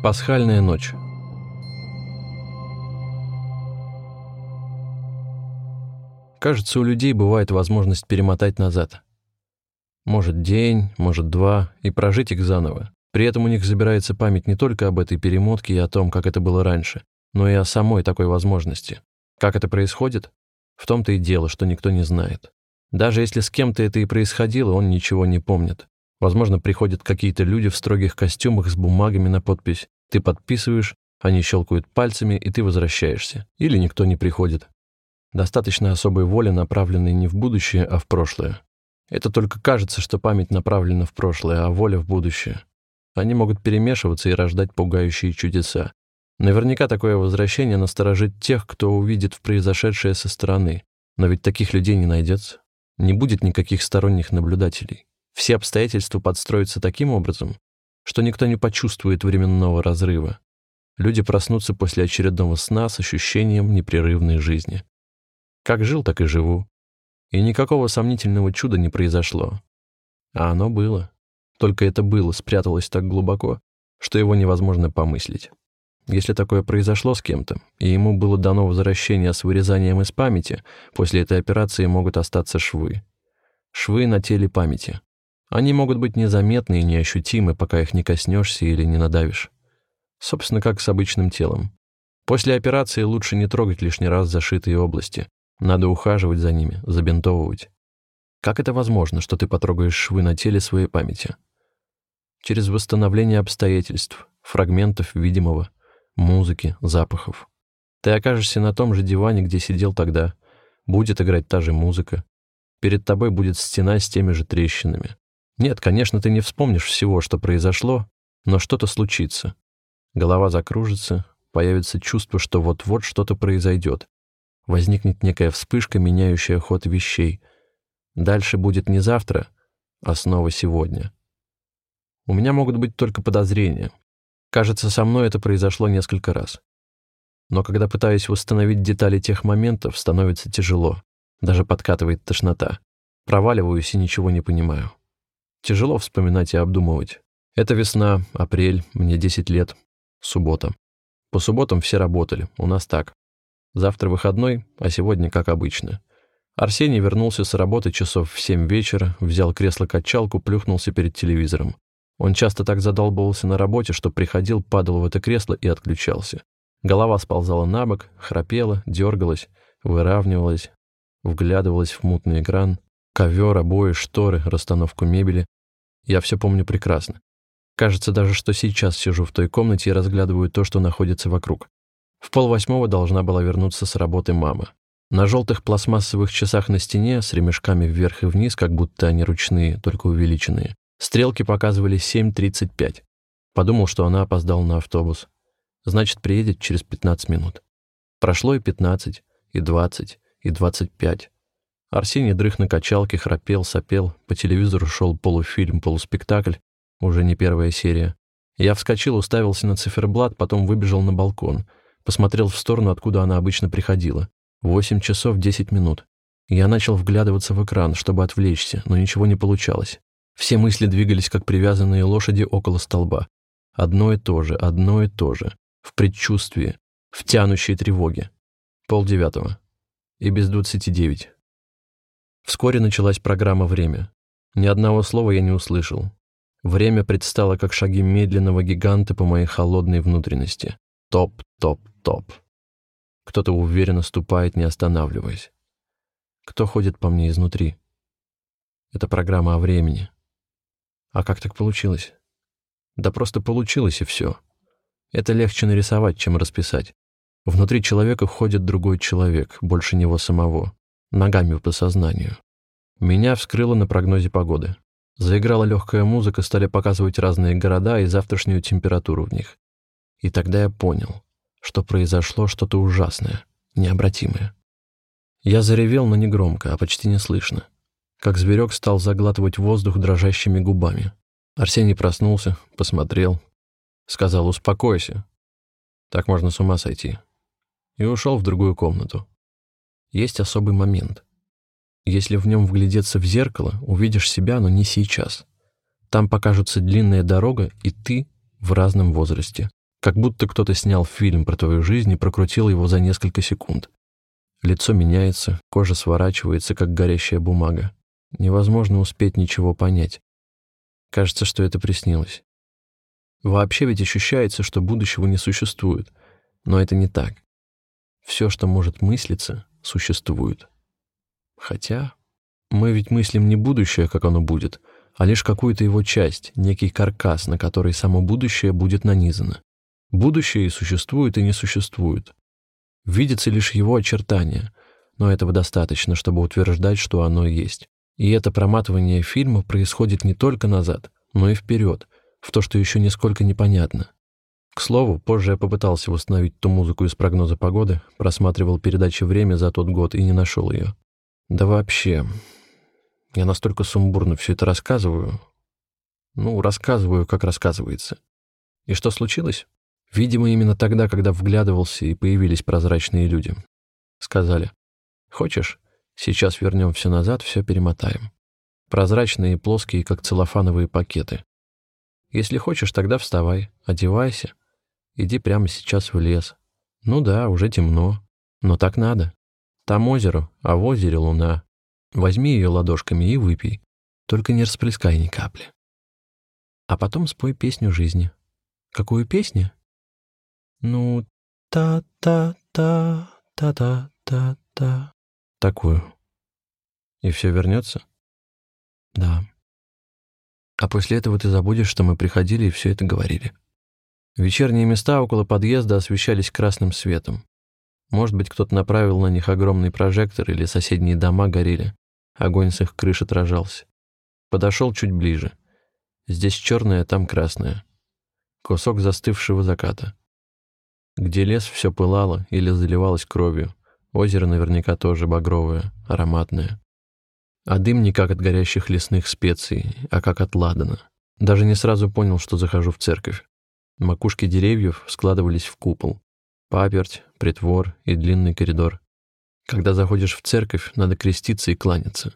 Пасхальная ночь. Кажется, у людей бывает возможность перемотать назад. Может, день, может, два, и прожить их заново. При этом у них забирается память не только об этой перемотке и о том, как это было раньше, но и о самой такой возможности. Как это происходит? В том-то и дело, что никто не знает. Даже если с кем-то это и происходило, он ничего не помнит. Возможно, приходят какие-то люди в строгих костюмах с бумагами на подпись. Ты подписываешь, они щелкают пальцами, и ты возвращаешься. Или никто не приходит. Достаточно особой воли, направленной не в будущее, а в прошлое. Это только кажется, что память направлена в прошлое, а воля в будущее. Они могут перемешиваться и рождать пугающие чудеса. Наверняка такое возвращение насторожит тех, кто увидит в произошедшее со стороны. Но ведь таких людей не найдется. Не будет никаких сторонних наблюдателей. Все обстоятельства подстроятся таким образом, что никто не почувствует временного разрыва. Люди проснутся после очередного сна с ощущением непрерывной жизни. Как жил, так и живу. И никакого сомнительного чуда не произошло. А оно было. Только это было спряталось так глубоко, что его невозможно помыслить. Если такое произошло с кем-то, и ему было дано возвращение с вырезанием из памяти, после этой операции могут остаться швы. Швы на теле памяти. Они могут быть незаметны и неощутимы, пока их не коснешься или не надавишь. Собственно, как с обычным телом. После операции лучше не трогать лишний раз зашитые области. Надо ухаживать за ними, забинтовывать. Как это возможно, что ты потрогаешь швы на теле своей памяти? Через восстановление обстоятельств, фрагментов видимого, музыки, запахов. Ты окажешься на том же диване, где сидел тогда. Будет играть та же музыка. Перед тобой будет стена с теми же трещинами. Нет, конечно, ты не вспомнишь всего, что произошло, но что-то случится. Голова закружится, появится чувство, что вот-вот что-то произойдет. Возникнет некая вспышка, меняющая ход вещей. Дальше будет не завтра, а снова сегодня. У меня могут быть только подозрения, Кажется, со мной это произошло несколько раз. Но когда пытаюсь восстановить детали тех моментов, становится тяжело. Даже подкатывает тошнота. Проваливаюсь и ничего не понимаю. Тяжело вспоминать и обдумывать. Это весна, апрель, мне 10 лет, суббота. По субботам все работали, у нас так. Завтра выходной, а сегодня как обычно. Арсений вернулся с работы часов в семь вечера, взял кресло-качалку, плюхнулся перед телевизором. Он часто так задолбывался на работе, что приходил, падал в это кресло и отключался. Голова сползала на бок, храпела, дергалась, выравнивалась, вглядывалась в мутный экран, ковер, обои, шторы, расстановку мебели. Я все помню прекрасно. Кажется даже, что сейчас сижу в той комнате и разглядываю то, что находится вокруг. В полвосьмого должна была вернуться с работы мама. На желтых пластмассовых часах на стене с ремешками вверх и вниз, как будто они ручные, только увеличенные, Стрелки показывали 7.35. Подумал, что она опоздала на автобус. Значит, приедет через 15 минут. Прошло и 15, и 20, и 25. Арсений дрых на качалке, храпел, сопел. По телевизору шел полуфильм, полуспектакль. Уже не первая серия. Я вскочил, уставился на циферблат, потом выбежал на балкон. Посмотрел в сторону, откуда она обычно приходила. 8 часов 10 минут. Я начал вглядываться в экран, чтобы отвлечься, но ничего не получалось. Все мысли двигались, как привязанные лошади около столба. Одно и то же, одно и то же. В предчувствии, в тянущей тревоге. Пол девятого. И без двадцати девять. Вскоре началась программа «Время». Ни одного слова я не услышал. Время предстало, как шаги медленного гиганта по моей холодной внутренности. Топ, топ, топ. Кто-то уверенно ступает, не останавливаясь. Кто ходит по мне изнутри? Это программа о времени. А как так получилось? Да просто получилось и все. Это легче нарисовать, чем расписать. Внутри человека ходит другой человек, больше него самого, ногами по сознанию. Меня вскрыло на прогнозе погоды. Заиграла легкая музыка, стали показывать разные города и завтрашнюю температуру в них. И тогда я понял, что произошло что-то ужасное, необратимое. Я заревел, но не громко, а почти не слышно как зверек стал заглатывать воздух дрожащими губами. Арсений проснулся, посмотрел, сказал «Успокойся, так можно с ума сойти», и ушел в другую комнату. Есть особый момент. Если в нем вглядеться в зеркало, увидишь себя, но не сейчас. Там покажется длинная дорога, и ты в разном возрасте. Как будто кто-то снял фильм про твою жизнь и прокрутил его за несколько секунд. Лицо меняется, кожа сворачивается, как горящая бумага. Невозможно успеть ничего понять. Кажется, что это приснилось. Вообще ведь ощущается, что будущего не существует. Но это не так. Все, что может мыслиться, существует. Хотя мы ведь мыслим не будущее, как оно будет, а лишь какую-то его часть, некий каркас, на который само будущее будет нанизано. Будущее и существует, и не существует. Видится лишь его очертания, но этого достаточно, чтобы утверждать, что оно есть. И это проматывание фильма происходит не только назад, но и вперед, в то, что еще нисколько непонятно. К слову, позже я попытался восстановить ту музыку из прогноза погоды, просматривал передачи «Время» за тот год и не нашел ее. Да вообще, я настолько сумбурно все это рассказываю. Ну, рассказываю, как рассказывается. И что случилось? Видимо, именно тогда, когда вглядывался и появились прозрачные люди. Сказали, хочешь, сейчас вернем все назад, все перемотаем. Прозрачные плоские, как целлофановые пакеты. Если хочешь, тогда вставай, одевайся, иди прямо сейчас в лес. Ну да, уже темно, но так надо. Там озеро, а в озере луна. Возьми ее ладошками и выпей. Только не расплескай ни капли. А потом спой песню жизни. Какую песню? Ну, та-та-та, та-та-та-та. Такую. И все вернется? Да. А после этого ты забудешь, что мы приходили и все это говорили. Вечерние места около подъезда освещались красным светом. Может быть, кто-то направил на них огромный прожектор или соседние дома горели. Огонь с их крыш отражался. Подошел чуть ближе. Здесь черное, там красное. Кусок застывшего заката. Где лес все пылало или заливалось кровью. Озеро наверняка тоже багровое, ароматное. А дым не как от горящих лесных специй, а как от ладана. Даже не сразу понял, что захожу в церковь. Макушки деревьев складывались в купол. Паперть, притвор и длинный коридор. Когда заходишь в церковь, надо креститься и кланяться.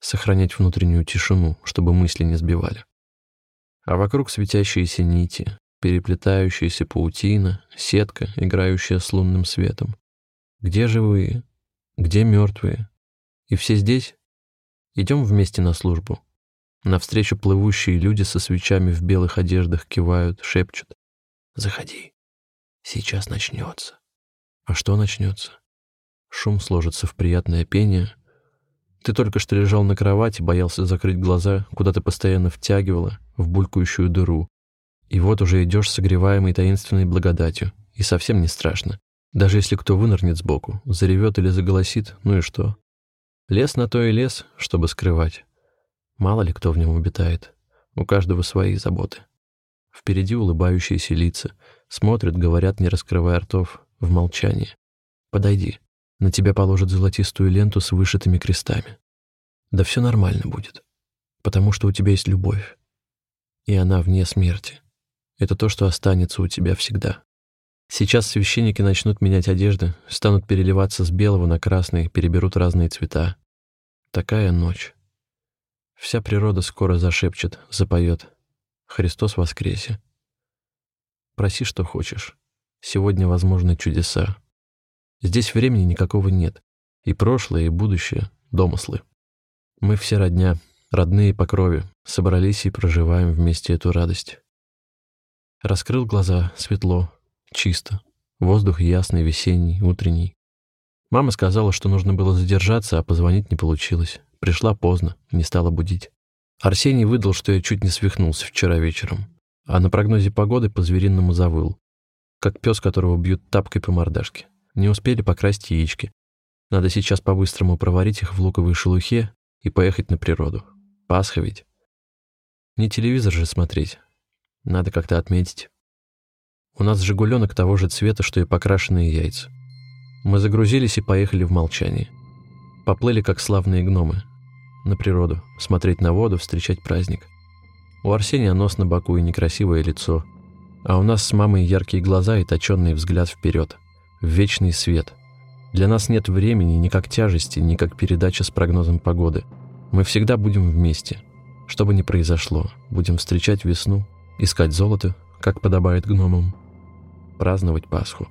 Сохранять внутреннюю тишину, чтобы мысли не сбивали. А вокруг светящиеся нити, переплетающаяся паутина, сетка, играющая с лунным светом. Где живые? Где мертвые? И все здесь? Идем вместе на службу. Навстречу плывущие люди со свечами в белых одеждах кивают, шепчут. Заходи. Сейчас начнется. А что начнется? Шум сложится в приятное пение. Ты только что лежал на кровати, боялся закрыть глаза, куда ты постоянно втягивала, в булькающую дыру, и вот уже идешь согреваемый таинственной благодатью, и совсем не страшно. Даже если кто вынырнет сбоку, заревет или заголосит, ну и что? Лес на то и лес, чтобы скрывать. Мало ли кто в нем обитает. У каждого свои заботы. Впереди улыбающиеся лица. Смотрят, говорят, не раскрывая ртов, в молчании. Подойди. На тебя положат золотистую ленту с вышитыми крестами. Да все нормально будет. Потому что у тебя есть любовь. И она вне смерти. Это то, что останется у тебя всегда. Сейчас священники начнут менять одежды, станут переливаться с белого на красный, переберут разные цвета. Такая ночь. Вся природа скоро зашепчет, запоет. Христос воскресе. Проси, что хочешь. Сегодня возможны чудеса. Здесь времени никакого нет. И прошлое, и будущее — домыслы. Мы все родня, родные по крови, собрались и проживаем вместе эту радость. Раскрыл глаза, светло, чисто. Воздух ясный, весенний, утренний. Мама сказала, что нужно было задержаться, а позвонить не получилось. Пришла поздно, не стала будить. Арсений выдал, что я чуть не свихнулся вчера вечером. А на прогнозе погоды по-звериному завыл. Как пес, которого бьют тапкой по мордашке. Не успели покрасить яички. Надо сейчас по-быстрому проварить их в луковой шелухе и поехать на природу. Пасха ведь. Не телевизор же смотреть, надо как-то отметить. У нас «Жигуленок» того же цвета, что и покрашенные яйца. Мы загрузились и поехали в молчании. Поплыли, как славные гномы. На природу, смотреть на воду, встречать праздник. У Арсения нос на боку и некрасивое лицо. А у нас с мамой яркие глаза и точенный взгляд вперед. В вечный свет. Для нас нет времени ни как тяжести, ни как передача с прогнозом погоды. Мы всегда будем вместе. Что бы ни произошло, будем встречать весну искать золото, как подобает гномам, праздновать Пасху.